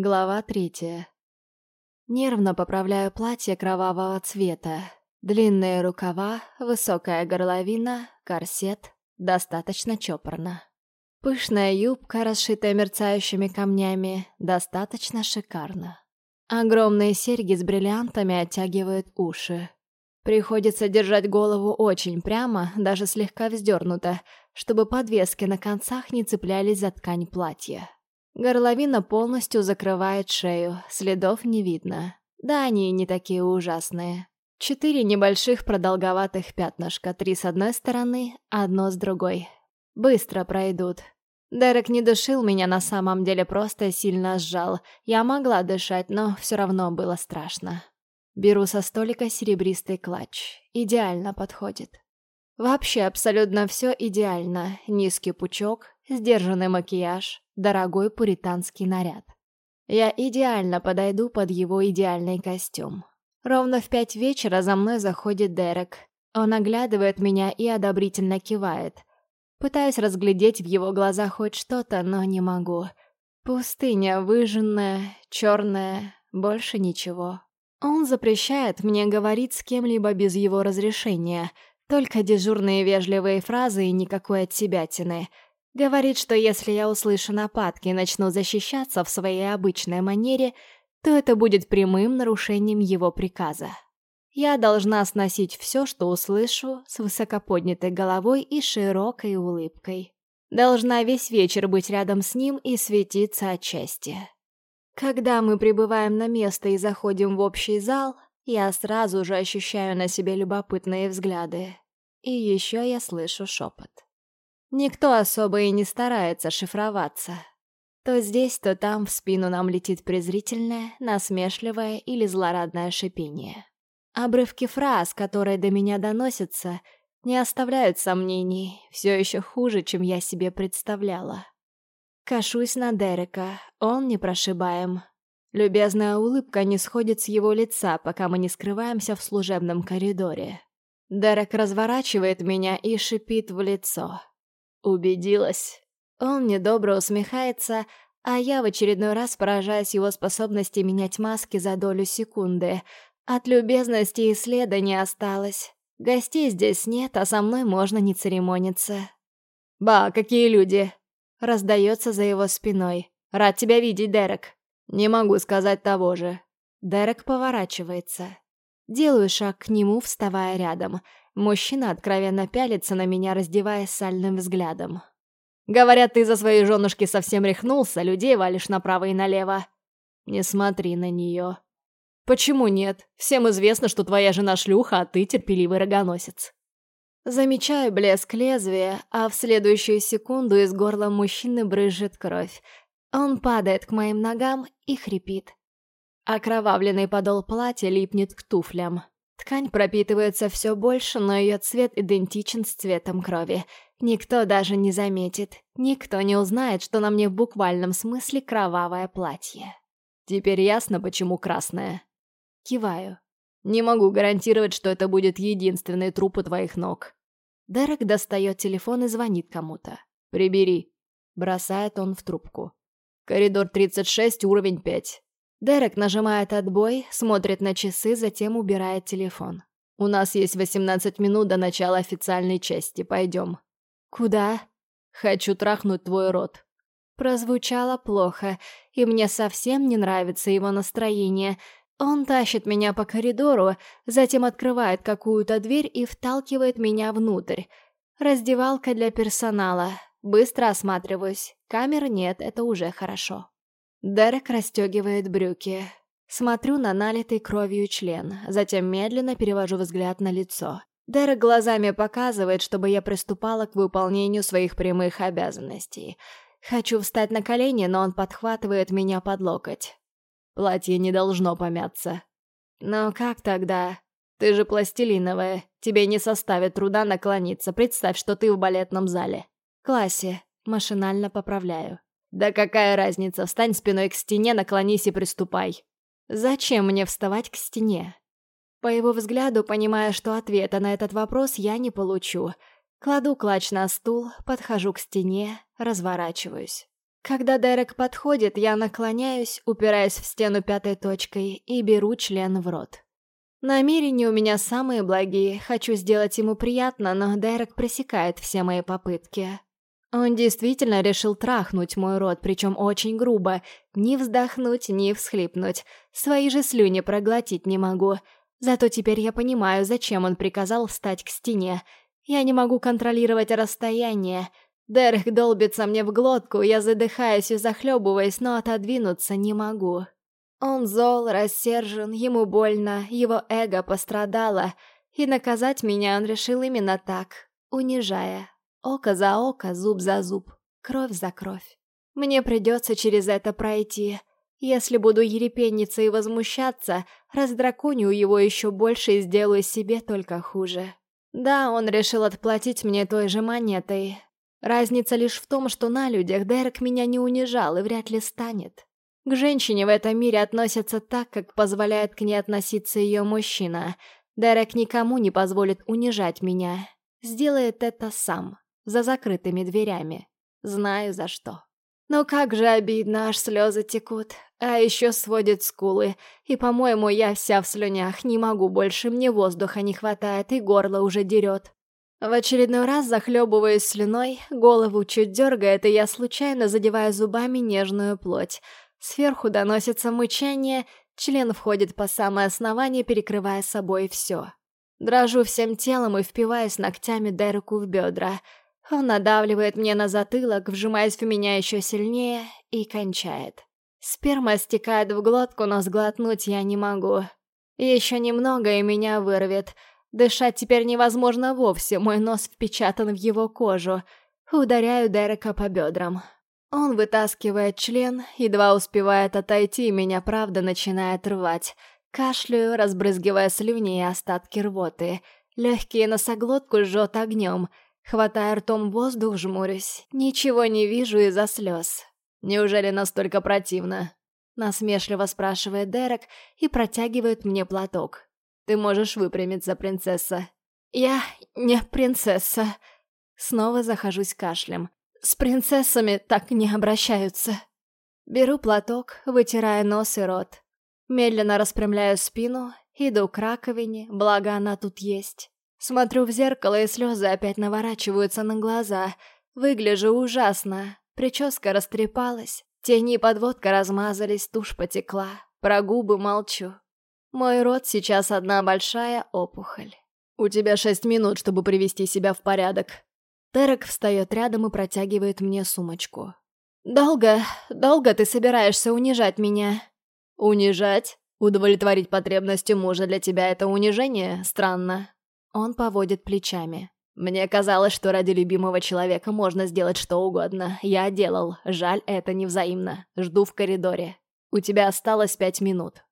Глава третья. Нервно поправляю платье кровавого цвета. Длинные рукава, высокая горловина, корсет. Достаточно чопорно. Пышная юбка, расшитая мерцающими камнями, достаточно шикарно. Огромные серьги с бриллиантами оттягивают уши. Приходится держать голову очень прямо, даже слегка вздернуто, чтобы подвески на концах не цеплялись за ткань платья. Горловина полностью закрывает шею, следов не видно. Да, они не такие ужасные. Четыре небольших продолговатых пятнышка, три с одной стороны, одно с другой. Быстро пройдут. Дерек не душил меня на самом деле, просто сильно сжал. Я могла дышать, но все равно было страшно. Беру со столика серебристый клатч. Идеально подходит. Вообще абсолютно все идеально. Низкий пучок, сдержанный макияж, дорогой пуританский наряд. Я идеально подойду под его идеальный костюм. Ровно в пять вечера за мной заходит Дерек. Он оглядывает меня и одобрительно кивает. Пытаюсь разглядеть в его глазах хоть что-то, но не могу. Пустыня выжженная, черная, больше ничего. Он запрещает мне говорить с кем-либо без его разрешения, только дежурные вежливые фразы и никакой отсебятины — Говорит, что если я услышу нападки и начну защищаться в своей обычной манере, то это будет прямым нарушением его приказа. Я должна сносить все, что услышу, с высокоподнятой головой и широкой улыбкой. Должна весь вечер быть рядом с ним и светиться от счастья. Когда мы прибываем на место и заходим в общий зал, я сразу же ощущаю на себе любопытные взгляды. И еще я слышу шепот. Никто особо и не старается шифроваться. То здесь, то там в спину нам летит презрительное, насмешливое или злорадное шипение. Обрывки фраз, которые до меня доносятся, не оставляют сомнений, все еще хуже, чем я себе представляла. Кашусь на Дерека, он непрошибаем. Любезная улыбка не сходит с его лица, пока мы не скрываемся в служебном коридоре. Дерек разворачивает меня и шипит в лицо. Убедилась. Он недобро усмехается, а я в очередной раз поражаюсь его способности менять маски за долю секунды. От любезности и следа не осталось. Гостей здесь нет, а со мной можно не церемониться. «Ба, какие люди!» Раздается за его спиной. «Рад тебя видеть, Дерек!» «Не могу сказать того же». Дерек поворачивается. Делаю шаг к нему, вставая рядом. Мужчина откровенно пялится на меня, раздеваясь сальным взглядом. «Говорят, ты за своей женушки совсем рехнулся, людей валишь направо и налево». «Не смотри на нее». «Почему нет? Всем известно, что твоя жена шлюха, а ты терпеливый рогоносец». Замечаю блеск лезвия, а в следующую секунду из горла мужчины брызжет кровь. Он падает к моим ногам и хрипит. Окровавленный подол платья липнет к туфлям. Ткань пропитывается все больше, но ее цвет идентичен с цветом крови. Никто даже не заметит, никто не узнает, что на мне в буквальном смысле кровавое платье. Теперь ясно, почему красное. Киваю. Не могу гарантировать, что это будет единственный труп у твоих ног. Дерек достает телефон и звонит кому-то. «Прибери», — бросает он в трубку. «Коридор 36, уровень 5. Дерек нажимает отбой, смотрит на часы, затем убирает телефон. «У нас есть 18 минут до начала официальной части, пойдем». «Куда?» «Хочу трахнуть твой рот». Прозвучало плохо, и мне совсем не нравится его настроение. Он тащит меня по коридору, затем открывает какую-то дверь и вталкивает меня внутрь. Раздевалка для персонала. Быстро осматриваюсь. Камер нет, это уже хорошо. Дерек расстегивает брюки. Смотрю на налитый кровью член, затем медленно перевожу взгляд на лицо. Дерек глазами показывает, чтобы я приступала к выполнению своих прямых обязанностей. Хочу встать на колени, но он подхватывает меня под локоть. Платье не должно помяться. Но как тогда? Ты же пластилиновая. Тебе не составит труда наклониться. Представь, что ты в балетном зале. Классе. Машинально поправляю. «Да какая разница, встань спиной к стене, наклонись и приступай». «Зачем мне вставать к стене?» По его взгляду, понимая, что ответа на этот вопрос я не получу, кладу клатч на стул, подхожу к стене, разворачиваюсь. Когда Дерек подходит, я наклоняюсь, упираясь в стену пятой точкой и беру член в рот. Намерения у меня самые благие, хочу сделать ему приятно, но Дерек пресекает все мои попытки. Он действительно решил трахнуть мой рот, причем очень грубо. Ни вздохнуть, ни всхлипнуть. Свои же слюни проглотить не могу. Зато теперь я понимаю, зачем он приказал встать к стене. Я не могу контролировать расстояние. Дерек долбится мне в глотку, я задыхаюсь и захлебываюсь, но отодвинуться не могу. Он зол, рассержен, ему больно, его эго пострадало, и наказать меня он решил именно так, унижая. Око за око, зуб за зуб, кровь за кровь. Мне придется через это пройти. Если буду ерепениться и возмущаться, раздраконю его еще больше и сделаю себе только хуже. Да, он решил отплатить мне той же монетой. Разница лишь в том, что на людях Дерек меня не унижал и вряд ли станет. К женщине в этом мире относятся так, как позволяет к ней относиться ее мужчина. Дерек никому не позволит унижать меня. Сделает это сам, за закрытыми дверями. Знаю за что. Но как же обидно, аж слезы текут. А еще сводит скулы. И, по-моему, я вся в слюнях. Не могу больше, мне воздуха не хватает, и горло уже дерет. В очередной раз захлебываясь слюной, голову чуть дергает, и я случайно задеваю зубами нежную плоть. Сверху доносится мычание, член входит по самое основание, перекрывая собой все. Дрожу всем телом и впиваясь ногтями Дереку в бедра. Он надавливает мне на затылок, вжимаясь в меня еще сильнее, и кончает. Сперма стекает в глотку, но сглотнуть я не могу. Еще немного, и меня вырвет. Дышать теперь невозможно вовсе, мой нос впечатан в его кожу. Ударяю Дерека по бедрам. Он вытаскивает член, едва успевает отойти, меня правда начинает рвать. Кашляю, разбрызгивая слюни и остатки рвоты. Легкие носоглотку жжет огнем. Хватая ртом воздух, жмурюсь. Ничего не вижу из-за слез. «Неужели настолько противно?» Насмешливо спрашивает Дерек и протягивает мне платок. «Ты можешь выпрямиться, принцесса». «Я не принцесса». Снова захожусь кашлем. С принцессами так не обращаются. Беру платок, вытирая нос и рот. Медленно распрямляю спину, иду к раковине, благо она тут есть. Смотрю в зеркало, и слезы опять наворачиваются на глаза. Выгляжу ужасно. Прическа растрепалась, тени и подводка размазались, тушь потекла. Про губы молчу. Мой рот сейчас одна большая опухоль. «У тебя шесть минут, чтобы привести себя в порядок», Терек встает рядом и протягивает мне сумочку. «Долго, долго ты собираешься унижать меня?» «Унижать? Удовлетворить потребности мужа для тебя — это унижение? Странно». Он поводит плечами. «Мне казалось, что ради любимого человека можно сделать что угодно. Я делал. Жаль, это невзаимно. Жду в коридоре. У тебя осталось пять минут».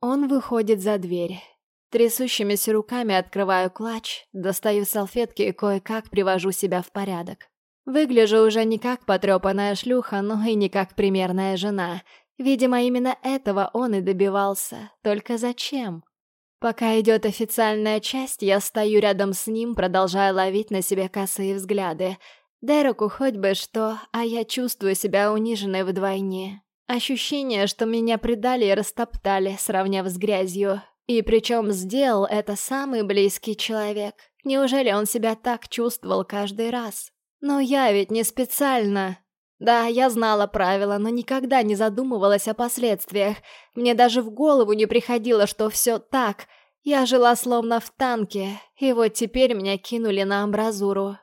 Он выходит за дверь. Трясущимися руками открываю клатч, достаю салфетки и кое-как привожу себя в порядок. Выгляжу уже не как потрепанная шлюха, но и не как примерная жена. Видимо, именно этого он и добивался. Только зачем? Пока идет официальная часть, я стою рядом с ним, продолжая ловить на себе косые взгляды. Дереку хоть бы что, а я чувствую себя униженной вдвойне. Ощущение, что меня предали и растоптали, сравняв с грязью. И причем сделал это самый близкий человек. Неужели он себя так чувствовал каждый раз? Но я ведь не специально. Да, я знала правила, но никогда не задумывалась о последствиях. Мне даже в голову не приходило, что все так. Я жила словно в танке, и вот теперь меня кинули на амбразуру.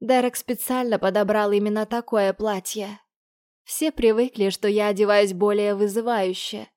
Дерек специально подобрал именно такое платье. Все привыкли, что я одеваюсь более вызывающе.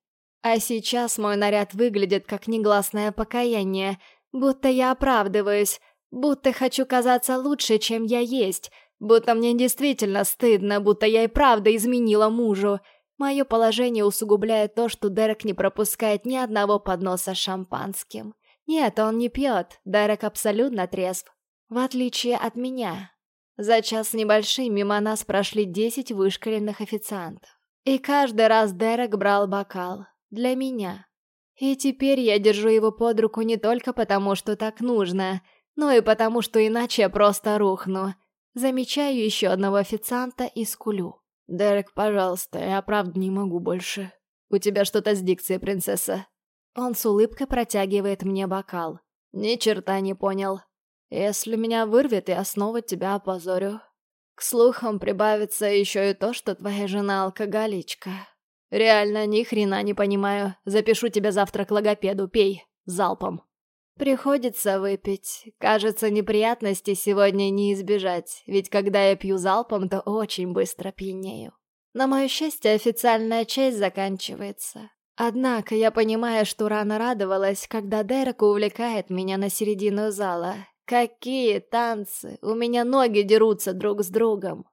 А сейчас мой наряд выглядит как негласное покаяние, будто я оправдываюсь, будто хочу казаться лучше, чем я есть, будто мне действительно стыдно, будто я и правда изменила мужу. Мое положение усугубляет то, что Дерек не пропускает ни одного подноса с шампанским. Нет, он не пьет, Дерек абсолютно трезв. В отличие от меня. За час небольшим мимо нас прошли десять вышкаленных официантов. И каждый раз Дерек брал бокал, для меня. И теперь я держу его под руку не только потому, что так нужно, но и потому, что иначе я просто рухну. Замечаю еще одного официанта и скулю. «Дерек, пожалуйста, я правда не могу больше. У тебя что-то с дикцией, принцесса». Он с улыбкой протягивает мне бокал. «Ни черта не понял. Если меня вырвет, я снова тебя опозорю. К слухам прибавится еще и то, что твоя жена алкоголичка. Реально, ни хрена не понимаю. Запишу тебя завтра к логопеду, пей, залпом». Приходится выпить. Кажется, неприятностей сегодня не избежать, ведь когда я пью залпом, то очень быстро пьянею. На мое счастье, официальная часть заканчивается. Однако я понимаю, что рано радовалась, когда Дерек увлекает меня на середину зала. Какие танцы! У меня ноги дерутся друг с другом.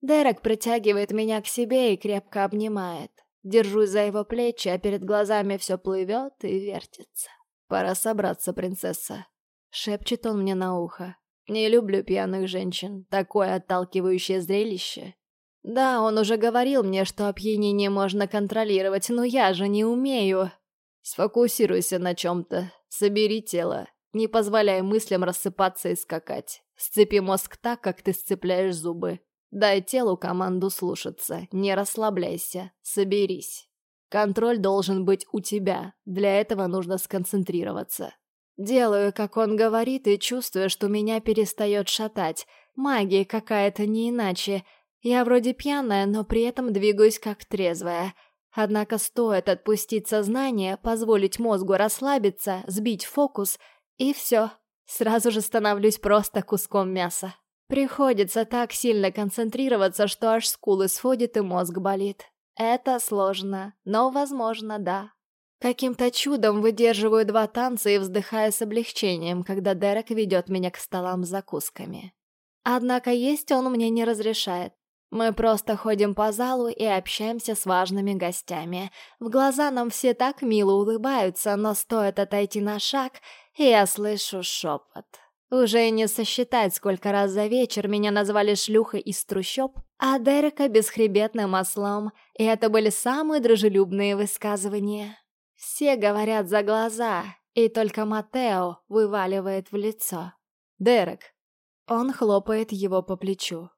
Дерек притягивает меня к себе и крепко обнимает. Держусь за его плечи, а перед глазами все плывет и вертится. «Пора собраться, принцесса», — шепчет он мне на ухо. «Не люблю пьяных женщин. Такое отталкивающее зрелище». Да, он уже говорил мне, что опьянение можно контролировать, но я же не умею. Сфокусируйся на чем-то. Собери тело. Не позволяй мыслям рассыпаться и скакать. Сцепи мозг так, как ты сцепляешь зубы. Дай телу команду слушаться. Не расслабляйся. Соберись. Контроль должен быть у тебя, для этого нужно сконцентрироваться. Делаю, как он говорит, и чувствую, что меня перестает шатать. Магия какая-то не иначе. Я вроде пьяная, но при этом двигаюсь как трезвая. Однако стоит отпустить сознание, позволить мозгу расслабиться, сбить фокус, и все. Сразу же становлюсь просто куском мяса. Приходится так сильно концентрироваться, что аж скулы сходит и мозг болит. Это сложно, но возможно, да. Каким-то чудом выдерживаю два танца и вздыхаю с облегчением, когда Дерек ведет меня к столам с закусками. Однако есть он мне не разрешает. Мы просто ходим по залу и общаемся с важными гостями. В глаза нам все так мило улыбаются, но стоит отойти на шаг, и я слышу шепот. Уже не сосчитать, сколько раз за вечер меня назвали шлюхой из трущоб, а Дерека бесхребетным ослом, и это были самые дружелюбные высказывания. Все говорят за глаза, и только Матео вываливает в лицо. «Дерек!» Он хлопает его по плечу.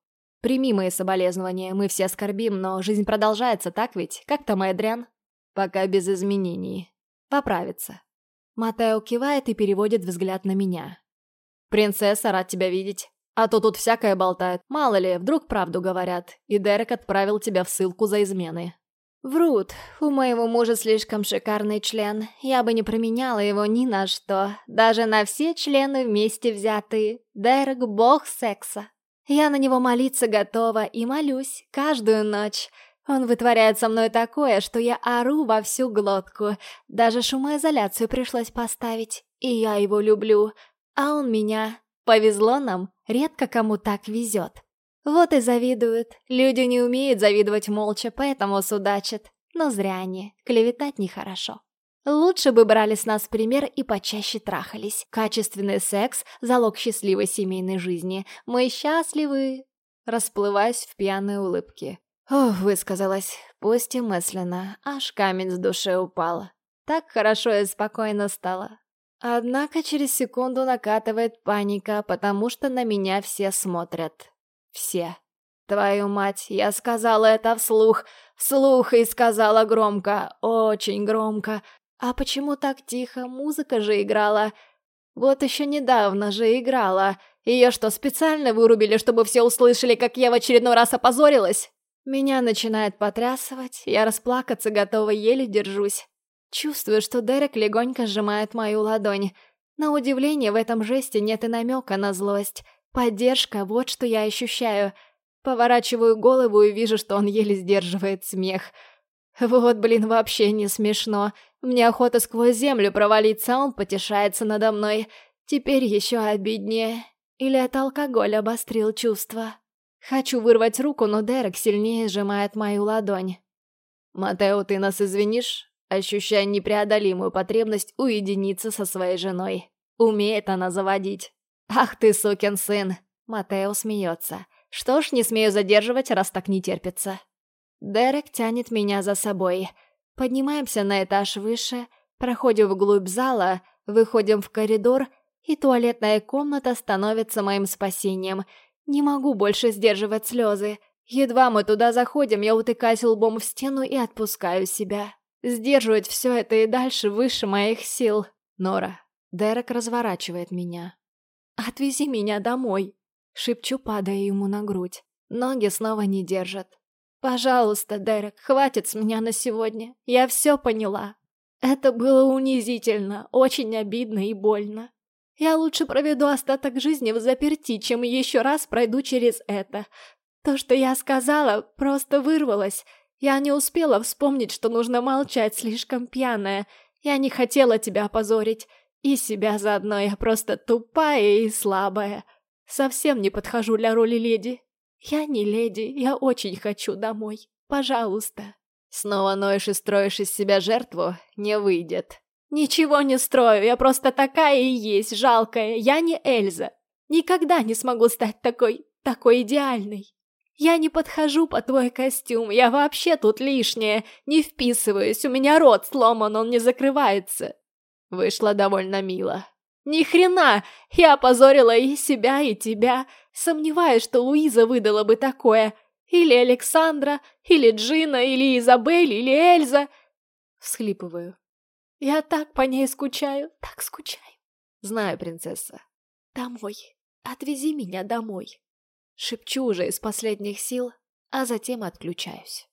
«Прими мои соболезнования, мы все скорбим, но жизнь продолжается, так ведь? Как там Эдриан?» «Пока без изменений. Поправится». Матео кивает и переводит взгляд на меня. «Принцесса, рад тебя видеть. А то тут всякое болтают. Мало ли, вдруг правду говорят. И Дерек отправил тебя в ссылку за измены». «Врут. У моего мужа слишком шикарный член. Я бы не променяла его ни на что. Даже на все члены вместе взятые. Дерек — бог секса. Я на него молиться готова и молюсь каждую ночь». Он вытворяет со мной такое, что я ору во всю глотку. Даже шумоизоляцию пришлось поставить. И я его люблю а он меня. Повезло нам, редко кому так везет. Вот и завидуют. Люди не умеют завидовать молча, поэтому судачат. Но зря они, клеветать нехорошо. Лучше бы брали с нас пример и почаще трахались. Качественный секс – залог счастливой семейной жизни. Мы счастливы. Расплываясь в пьяной улыбке. Ох, высказалась, пусть и мысленно, аж камень с души упал. Так хорошо и спокойно стало. Однако через секунду накатывает паника, потому что на меня все смотрят. Все. Твою мать, я сказала это вслух, вслух и сказала громко, очень громко. А почему так тихо? Музыка же играла. Вот еще недавно же играла. Ее что, специально вырубили, чтобы все услышали, как я в очередной раз опозорилась? Меня начинает потрясывать, я расплакаться готова, еле держусь. Чувствую, что Дерек легонько сжимает мою ладонь. На удивление в этом жесте нет и намека на злость. Поддержка — вот что я ощущаю. Поворачиваю голову и вижу, что он еле сдерживает смех. Вот, блин, вообще не смешно. Мне охота сквозь землю провалиться, а он потешается надо мной. Теперь еще обиднее. Или это алкоголь обострил чувства? Хочу вырвать руку, но Дерек сильнее сжимает мою ладонь. «Матео, ты нас извинишь? Ощущая непреодолимую потребность уединиться со своей женой. Умеет она заводить. «Ах ты, сукин сын!» Матео смеется. «Что ж, не смею задерживать, раз так не терпится». Дерек тянет меня за собой. Поднимаемся на этаж выше, проходим вглубь зала, выходим в коридор, и туалетная комната становится моим спасением. Не могу больше сдерживать слезы. Едва мы туда заходим, я утыкаюсь лбом в стену и отпускаю себя. Сдерживать все это и дальше выше моих сил. Нора. Дерек разворачивает меня. «Отвези меня домой!» Шепчу, падая ему на грудь. Ноги снова не держат. «Пожалуйста, Дерек, хватит с меня на сегодня. Я все поняла. Это было унизительно, очень обидно и больно. Я лучше проведу остаток жизни в заперти, чем еще раз пройду через это. То, что я сказала, просто вырвалось. Я не успела вспомнить, что нужно молчать, слишком пьяная. Я не хотела тебя опозорить. И себя заодно, я просто тупая и слабая. Совсем не подхожу для роли леди. Я не леди, я очень хочу домой. Пожалуйста. Снова ноешь и строишь из себя жертву? Не выйдет. Ничего не строю, я просто такая и есть, жалкая. Я не Эльза. Никогда не смогу стать такой, такой идеальной. Я не подхожу по твой костюм, я вообще тут лишняя, не вписываюсь, у меня рот сломан, он не закрывается. Вышло довольно мило. Ни хрена! Я опозорила и себя, и тебя. Сомневаюсь, что Луиза выдала бы такое. Или Александра, или Джина, или Изабель, или Эльза. Всхлипываю. Я так по ней скучаю, так скучаю. Знаю, принцесса. Домой. Отвези меня домой. Шепчу уже из последних сил, а затем отключаюсь.